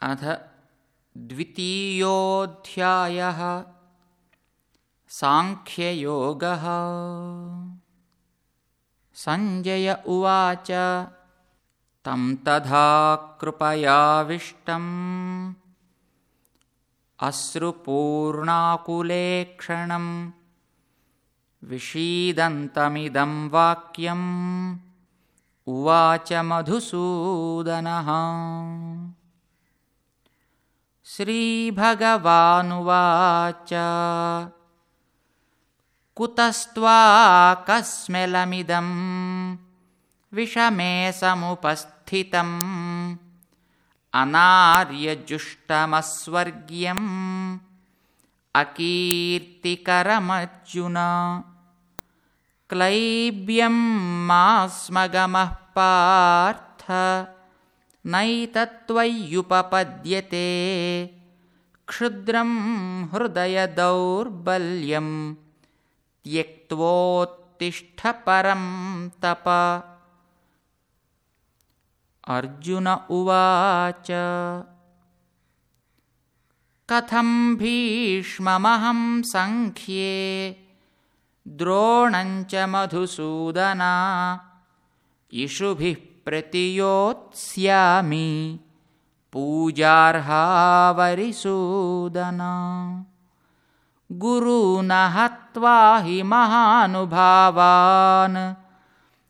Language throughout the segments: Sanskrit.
अथ द्वितीयोऽध्यायः साङ्ख्ययोगः। सञ्जय उवाच तं तथा कृपयाविष्टम्। अश्रुपूर्णाकुलेक्षणम् विषीदन्तमिदं वाक्यम्। उवाच मधुसूदनः श्रीभगवानुवाच। कुतस्त्वाकस्मेलमिदं विषमे समुपस्थितम् अनार्यजुष्टमस्वर्ग्यम् अकीर्तिकरमर्जुन। क्लैब्यं मास्मगमः पार्थ नैतत्त्वय्युपपद्यते क्षुद्रं हृदयदौर्बल्यं त्यक्त्वोत्तिष्ठपरं तप। अर्जुन उवाच। कथं भीष्ममहं सङ्ख्ये द्रोणञ्च मधुसूदना इषुभिः प्रतियोत्स्यामि। पूजार्हावरिसूदन। गुरून् हत्वा हि महानुभावान्।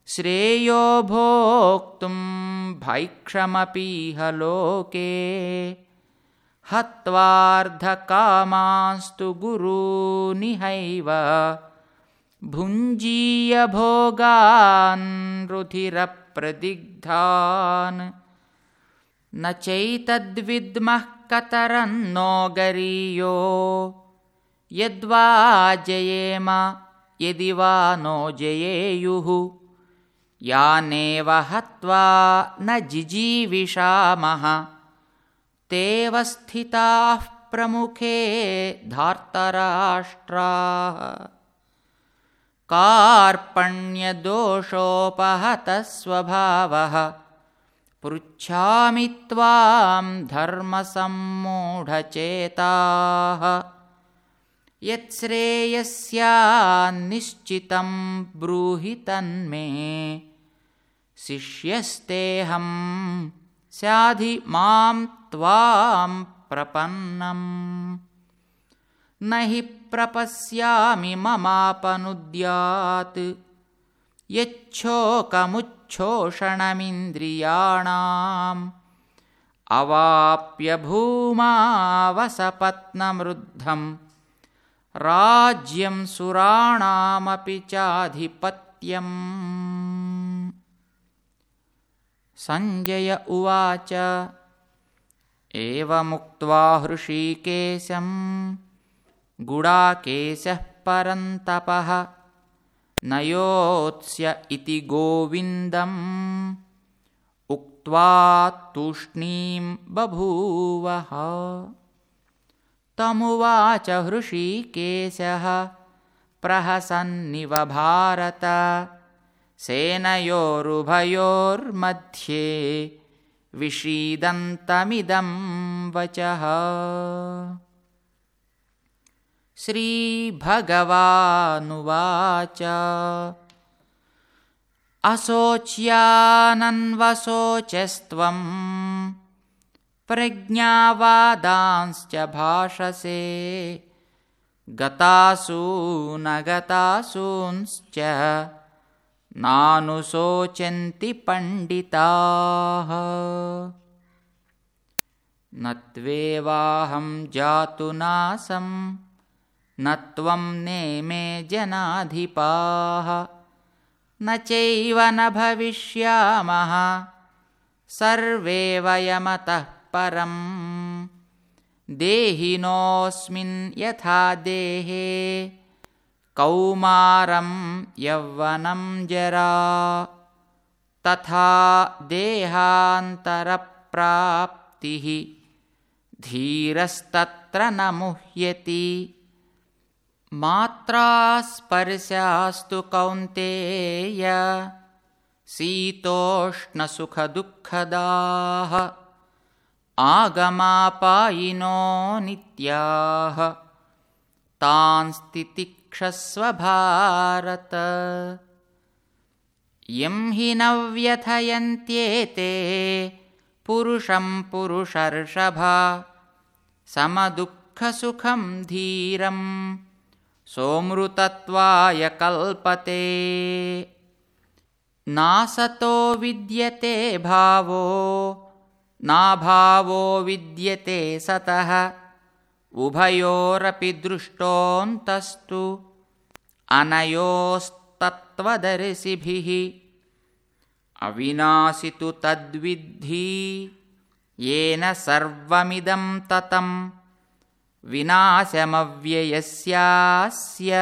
श्रेयो भोक्तुं भैक्षमपीह लोके। हत्वार्धकामास्तु गुरूनिहैव। भुञ्जीयभोगान् रुधिरप्रदिग्धान् न चैतद्विद्मः कतरन्नो गरीयो यद्वा जयेम यदि वा नो जयेयुः। यानेव हत्वा न जिजीविषामः। तेव स्थिताः प्रमुखे धार्तराष्ट्राः कार्पण्यदोषोपहतस्वभावः। पृच्छामि त्वां धर्मसम्मूढचेताः। यत्श्रेयस्यान्निश्चितं ब्रूहि तन्मे। शिष्यस्तेऽहं स्याधि मां त्वां प्रपन्नम् न हि प्रपश्यामि ममापनुद्यात्। यच्छोकमुच्छोषणमिन्द्रियाणाम् अवाप्य भूमावसपत्नमृद्धं राज्यं सुराणामपि चाधिपत्यम्। सञ्जय उवाच। एवमुक्त्वा हृषीकेशं गुडाकेशः परन्तपः। न योत्स्य इति गोविन्दम्। उक्त्वा तूष्णीं बभूवः। तमुवाच हृषीकेशः। प्रहसन्निव भारत। सेनयोरुभयोर्मध्ये विषीदन्तमिदं वचः श्रीभगवानुवाच। अशोच्यानन्वशोचस्त्वं प्रज्ञावादांश्च भाषसे गतासु न गतासूंश्च नानुशोचन्ति पण्डिताः। न त्वेवाहं जातु नासं न त्वं नेमे जनाधिपाः। न चैव न भविष्यामः। सर्वे वयमतः परम्। देहिनोऽस्मिन् यथा देहे। कौमारं यौवनं जरा। तथा देहान्तरप्राप्तिः। धीरस्तत्र न मुह्यति मात्रास्पर्शास्तु कौन्तेय शीतोष्णसुखदुःखदाः आगमापायिनो नित्याः भारत यं हि न व्यथयन्त्येते पुरुषं पुरुषर्षभा समदुःखसुखं धीरं सोमृतत्वाय कल्पते। नासतो विद्यते भावो नाभावो विद्यते सतः। उभयोरपि दृष्टोऽन्तस्तु अनयोस्तत्त्वदर्शिभिः। अविनाशि तु तद्विद्धि येन सर्वमिदं ततं विनाशमव्ययस्यास्य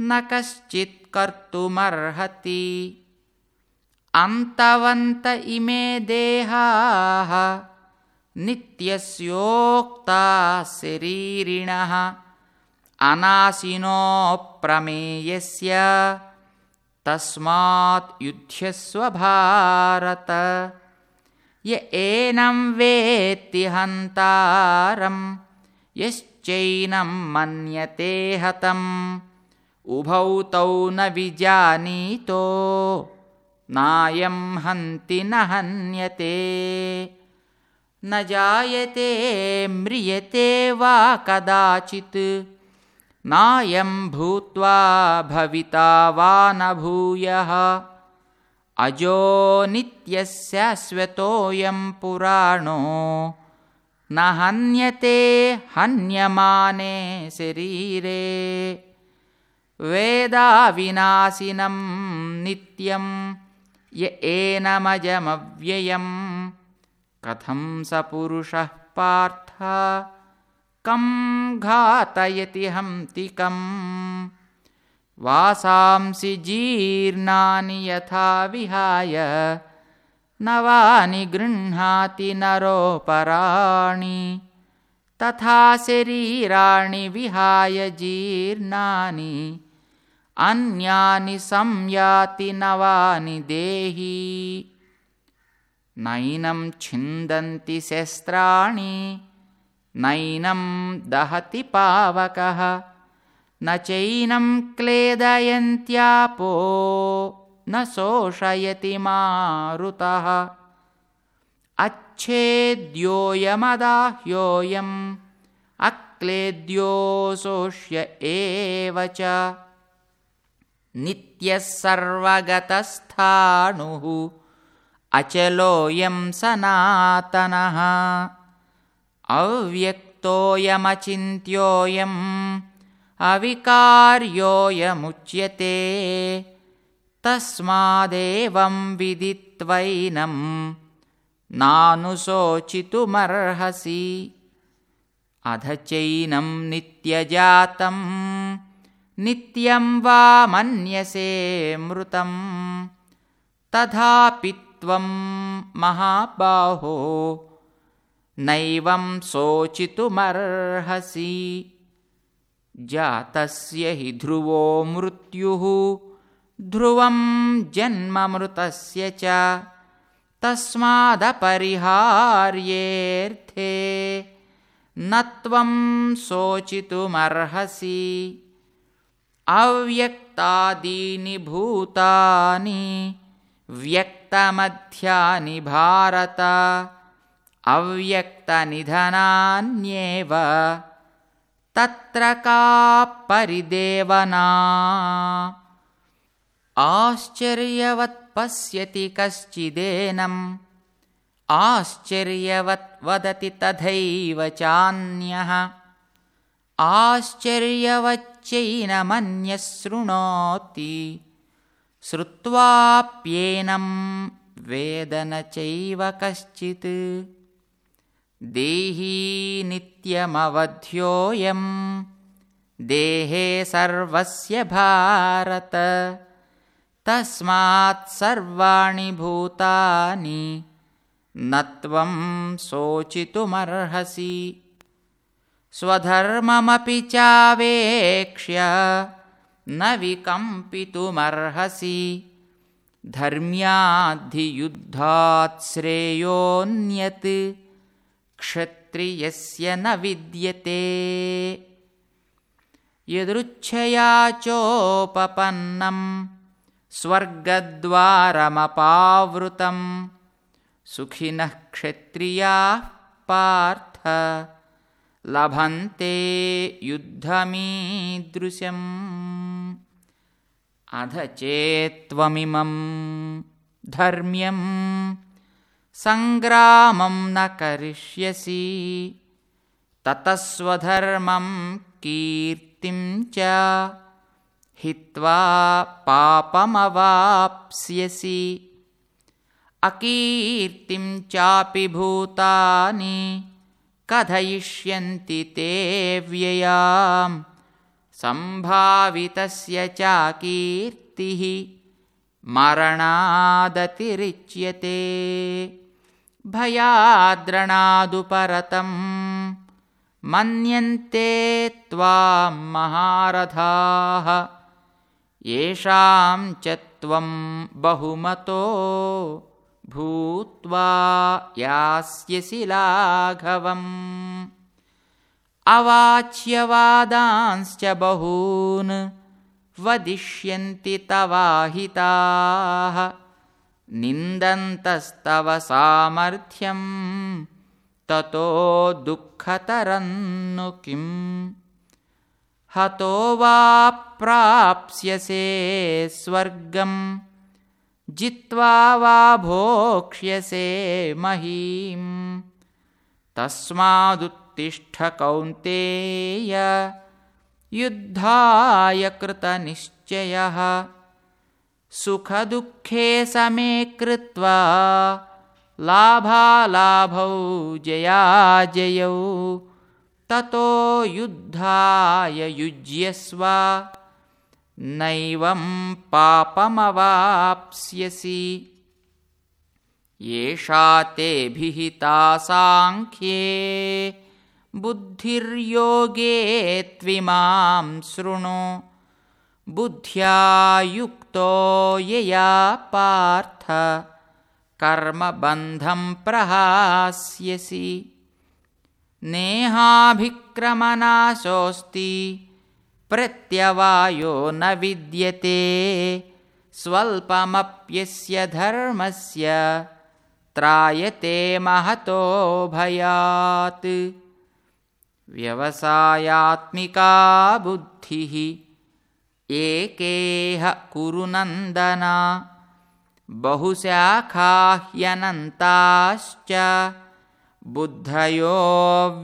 न कश्चित् कर्तुमर्हति। अन्तवन्त इमे देहाः नित्यस्योक्ता शरीरिणः। अनाशिनोऽप्रमेयस्य तस्मात् युध्यस्व भारत। य एनं वेत्ति हन्तारं यश्चैनं मन्यते हतम्। उभौ तौ न विजानीतो। नायं हन्ति न हन्यते। न जायते म्रियते वा कदाचित्। नायं भूत्वा भविता वा न भूयः। अजो नित्यस्याश्वतोऽयं पुराणो न हन्यते हन्यमाने शरीरे। वेदाविनाशिनं नित्यं य एनमजमव्ययम् कथं स पुरुषः पार्थ? कं घातयति हन्तिकम् वासांसि जीर्णानि यथा विहाय नवानि गृह्णाति नरोपराणि तथा शरीराणि विहाय जीर्णानि अन्यानि संयाति नवानि देही। नैनं छिन्दन्ति शस्त्राणि नैनं दहति पावकः न चैनं क्लेदयन्त्यापो न शोषयति मारुतः। अच्छेद्योऽयमदाह्योऽयम् अक्लेद्योऽशोष्य एव च। नित्यः सर्वगतस्थाणुः अचलोऽयं सनातनः। अव्यक्तोऽयमचिन्त्योऽयम् अविकार्योऽयमुच्यते तस्मादेवं विदित्वैनं नानुशोचितुमर्हसि अध चैनं नित्यजातं नित्यं वा मन्यसे मृतं। तथापि त्वं महाबाहो नैवं शोचितुमर्हसि। जातस्य हि ध्रुवो मृत्युः ध्रुवं जन्ममृतस्य च तस्मादपरिहार्येऽर्थे न त्वं शोचितुमर्हसि अव्यक्तादीनि भूतानि व्यक्तमध्यानि भारत अव्यक्तनिधनान्येव तत्र का परिदेवना आश्चर्यवत् पश्यति कश्चिदेनम्। आश्चर्यवत् वदति तथैव चान्यः। आश्चर्यवच्चैनमन्यः शृणोति श्रुत्वाप्येनं वेद न चैव कश्चित्। देही नित्यमवध्योऽयं देहे सर्वस्य भारत तस्मात् सर्वाणि भूतानि न त्वं शोचितुमर्हसि। स्वधर्ममपि चावेक्ष्य न विकम्पितुमर्हसि। धर्म्याद्धियुद्धात् श्रेयोऽन्यत् क्षत्रियस्य न विद्यते। यदृच्छया चोपपन्नं स्वर्गद्वारमपावृतं सुखिनः क्षत्रियाः पार्थ। लभन्ते युद्धमीदृशम् अध चेत्त्वमिमं धर्म्यं। सङ्ग्रामं न करिष्यसि। ततस्वधर्मं कीर्तिं च हित्वा पापमवाप्स्यसि। अकीर्तिं चापि भूतानि कथयिष्यन्ति ते व्ययां। सम्भावितस्य चाकीर्तिः मरणादतिरिच्यते। भयाद्रणादुपरतं मन्यन्ते त्वां महारथाः येषां च त्वं बहुमतो भूत्वा यास्यसि लाघवम्। अवाच्यवादांश्च बहून् वदिष्यन्ति तवाहिताः। निन्दन्तस्तव सामर्थ्यं ततो दुःखतरन्नु किम् हतो वा प्राप्स्यसे स्वर्गम् जित्वा वा भोक्ष्यसे महीम्। तस्मादुत्तिष्ठ कौन्तेय युद्धाय कृतनिश्चयः सुखदुःखे समे कृत्वा लाभालाभौ जयाजयौ ततो युद्धाय युज्यस्व। नैवं पापमवाप्स्यसि। येषा ते भिहिता साङ्ख्ये बुद्धिर्योगे त्विमां शृणु। बुद्ध्या युक्तो यया पार्थ। कर्मबन्धं प्रहास्यसि नेहाभिक्रमनाशोऽस्ति। प्रत्यवायो न विद्यते। स्वल्पमप्यस्य धर्मस्य त्रायते महतो भयात्। व्यवसायात्मिका बुद्धिः एकेह कुरुनन्दन बहुशाखाह्यनन्ताश्च बुद्धयो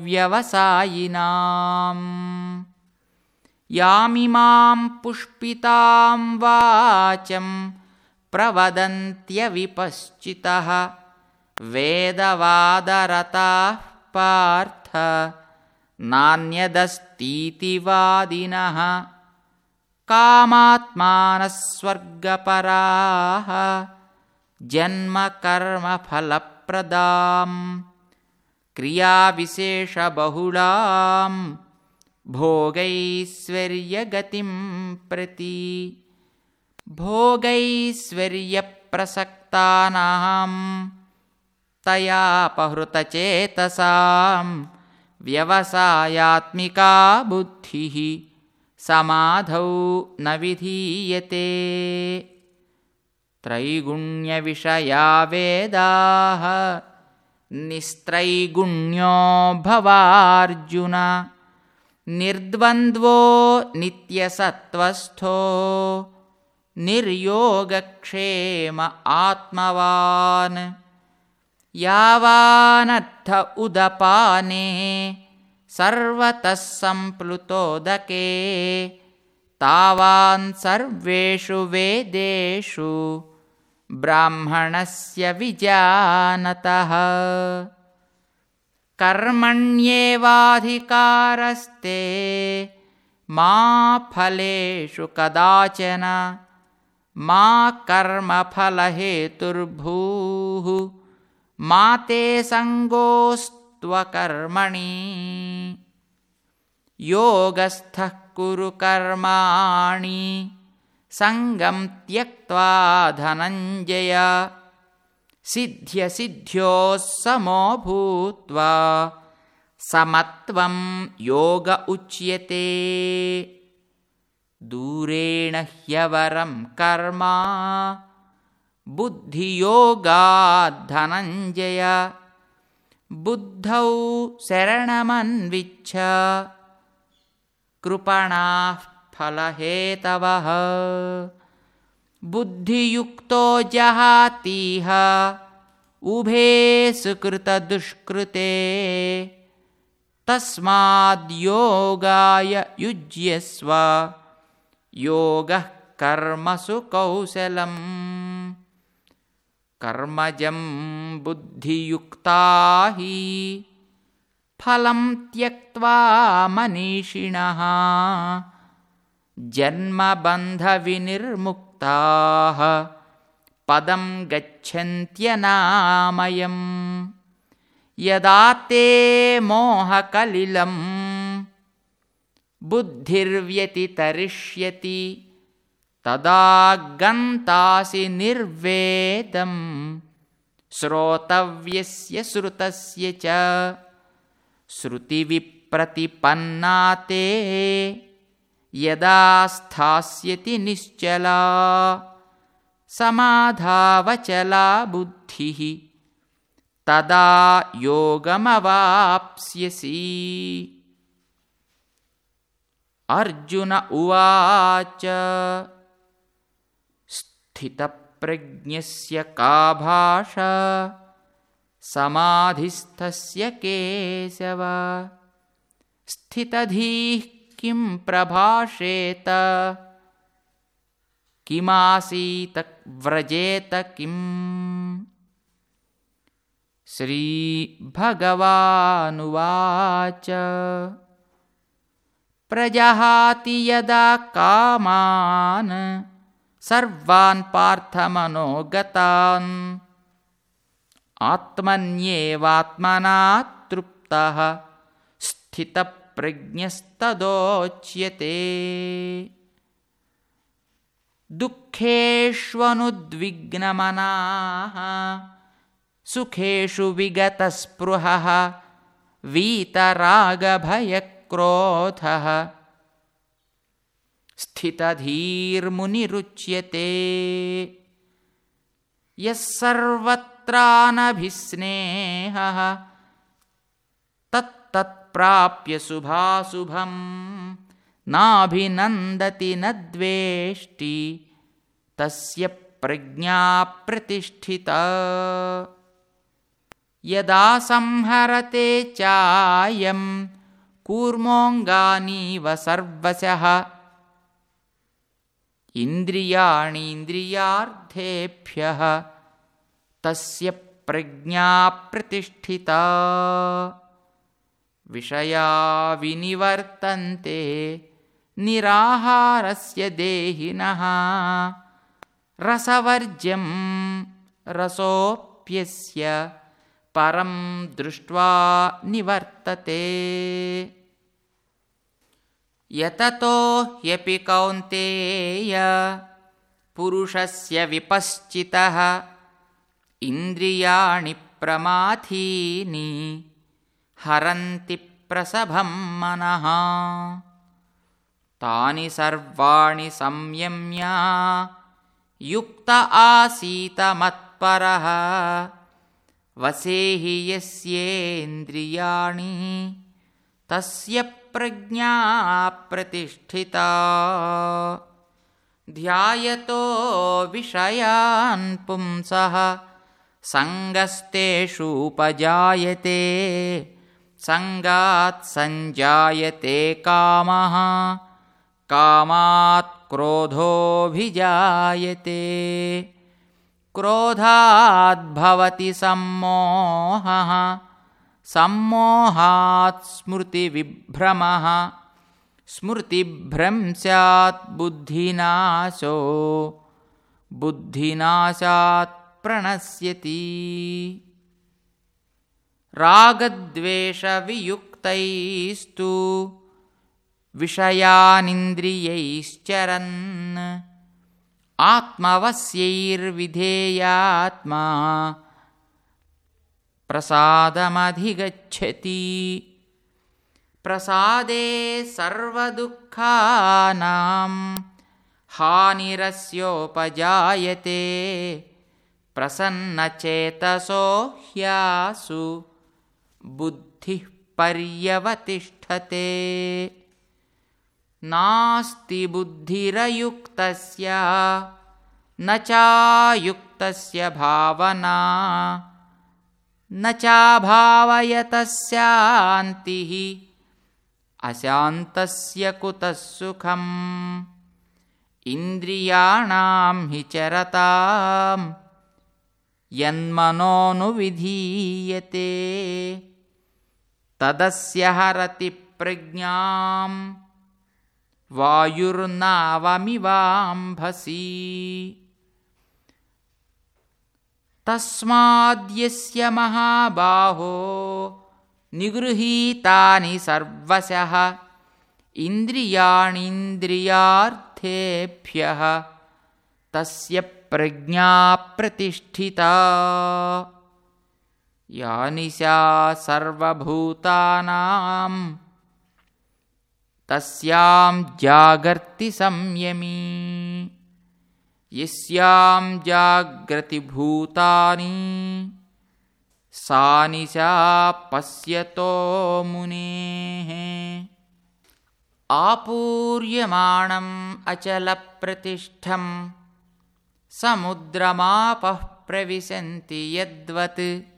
व्यवसायिनाम् यामिमां पुष्पितां वाचं प्रवदन्त्यविपश्चितः। वेदवादरताः पार्थ नान्यदस्तीति वादिनः कामात्मानः स्वर्गपराः जन्मकर्मफलप्रदाम् क्रियाविशेषबहुलां भोगैश्वर्यगतिं प्रति। भोगैश्वर्यप्रसक्तानां तयापहृतचेतसां व्यवसायात्मिका बुद्धिः समाधौ न विधीयते। त्रैगुण्यविषया वेदाः निस्त्रैगुण्यो भवार्जुन। निर्द्वन्द्वो नित्यसत्त्वस्थो। निर्योगक्षेम आत्मवान्। यावानर्थ उदपाने। सर्वतः सम्प्लुतोदके तावान् सर्वेषु वेदेषु ब्राह्मणस्य विजानतः। कर्मण्येवाधिकारस्ते मा फलेषु कदाचन मा कर्मफलहेतुर्भूः। मा ते सङ्गोस्त्वकर्मणि। योगस्थः कुरु कर्माणि सङ्गं त्यक्त्वा धनञ्जय। सिद्ध्यसिद्ध्योः समो भूत्वा। समत्वं योग उच्यते। दूरेण ह्यवरं कर्म। बुद्धियोगाद्धनञ्जय। बुद्धौ शरणमन्विच्छ। कृपणाः फलहेतवः। बुद्धियुक्तो जहातीह उभे सुकृतदुष्कृते। तस्माद्योगाय युज्यस्व। योगः कर्मसु कौशलम्। कर्मजं बुद्धियुक्ता हि। फलं त्यक्त्वा मनीषिणः जन्मबन्धविनिर्मुक्ताः। पदं गच्छन्त्यनामयम्। यदा ते मोहकलिलं बुद्धिर्व्यतितरिष्यति तदा गन्तासि निर्वेदं श्रोतव्यस्य श्रुतस्य च। श्रुतिविप्रतिपन्ना ते यदा स्थास्यति निश्चला समाधावचला बुद्धिः तदा योगमवाप्स्यसि। अर्जुन उवाच स्थितप्रज्ञस्य का भाषा? समाधिस्थस्य केशव। स्थितधीः किं प्रभाषेत? किमासीत व्रजेत किम्? श्रीभगवानुवाच। प्रजहाति यदा कामान् सर्वान् पार्थमनोगतान् आत्मन्येवात्मना तृप्तः स्थितप्रज्ञस्तदोच्यते दुःखेष्वनुद्विग्नमनाः सुखेषु विगतस्पृहः वीतरागभयक्रोधः। स्थितधीर्मुनिरुच्यते। यः सर्वत्रानभिस्नेहः तत्तत्प्राप्य शुभाशुभं नाभिनन्दति न द्वेष्टि। तस्य प्रज्ञा प्रतिष्ठिता। यदा संहरते चायं कूर्मोऽङ्गानीव सर्वशः। इन्द्रियाणीन्द्रियार्थेभ्यः तस्य प्रज्ञा प्रतिष्ठिता विषया विनिवर्तन्ते निराहारस्य देहिनः। रसवर्ज्यं रसोऽप्यस्य परं दृष्ट्वा निवर्तते। यततो ह्यपि कौन्तेय पुरुषस्य विपश्चितः इन्द्रियाणि प्रमाथीनि हरन्ति प्रसभं मनः। तानि सर्वाणि संयम्य युक्त आसीतमत्परः वसेहि यस्येन्द्रियाणि तस्य प्रज्ञा प्रतिष्ठिता। ध्यायतो विषयान् पुंसः सङ्गस्तेषूपजायते सङ्गात् सञ्जायते कामः कामात् क्रोधोऽभिजायते। क्रोधाद्भवति सम्मोहः सम्मोहात् स्मृतिविभ्रमः स्मृतिभ्रंस्यात् बुद्धिनाशो बुद्धिनाशात् प्रणश्यति रागद्वेषवियुक्तैस्तु विषयानिन्द्रियैश्चरन् आत्मवस्यैर्विधेयात्मा प्रसादमधिगच्छति। प्रसादे सर्वदुःखानां हानिरस्योपजायते प्रसन्नचेतसो ह्यासु बुद्धिः पर्यवतिष्ठते नास्ति बुद्धिरयुक्तस्य न चायुक्तस्य भावना। न चाभावयतस्यान्तिः अशान्तस्य कुतः सुखम् इन्द्रियाणां हि चरताम् यन्मनोनुविधीयते तदस्य हरति प्रज्ञाम्। वायुर्नावमिवाम्भसि। तस्माद्यस्य महाबाहो निगृहीतानि सर्वशः। इन्द्रियाणीन्द्रियार्थेभ्यः। तस्य प्रज्ञा प्रतिष्ठिता या निशा सर्वभूतानां तस्यां जागर्ति संयमी। यस्यां जाग्रतिभूतानि सा निशा पश्यतो मुनेः। आपूर्यमाणम् अचलप्रतिष्ठं समुद्रमापः प्रविशन्ति यद्वत्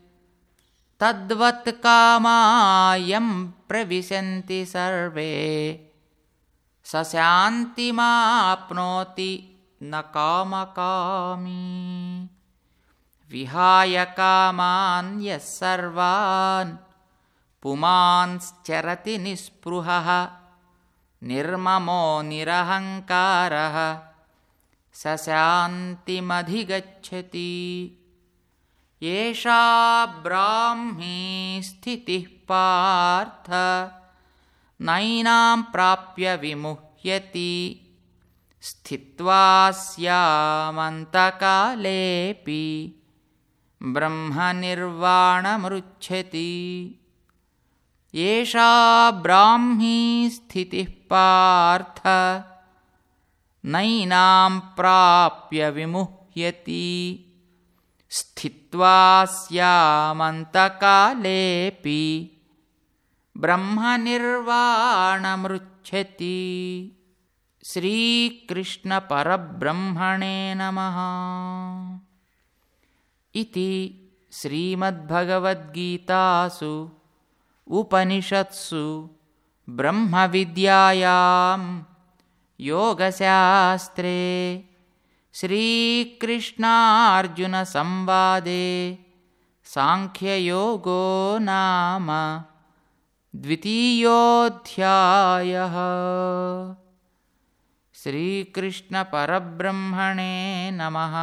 तद्वत् कामायं प्रविशन्ति सर्वे। स शान्तिमाप्नोति न कामकामी। विहाय कामान्यः सर्वान् पुमांश्चरति निःस्पृहः निर्ममो निरहङ्कारः। स शान्तिमधिगच्छति एषा ब्राह्मी स्थितिः पार्थ। नैनां प्राप्य विमुह्यति। स्थित्वा स्यामन्तकालेऽपि। ब्रह्मनिर्वाणमृच्छति एषा ब्राह्मी स्थितिः पार्थ। नैनां प्राप्य विमुह्यति स्थित्वा स्यामन्तकालेऽपि ब्रह्मनिर्वाणमृच्छति। श्रीकृष्णपरब्रह्मणे नमः। इति श्रीमद्भगवद्गीतासु उपनिषत्सु ब्रह्मविद्यायां योगशास्त्रे श्रीकृष्णार्जुनसंवादे साङ्ख्ययोगो नाम द्वितीयोऽध्यायः। श्रीकृष्णपरब्रह्मणे नमः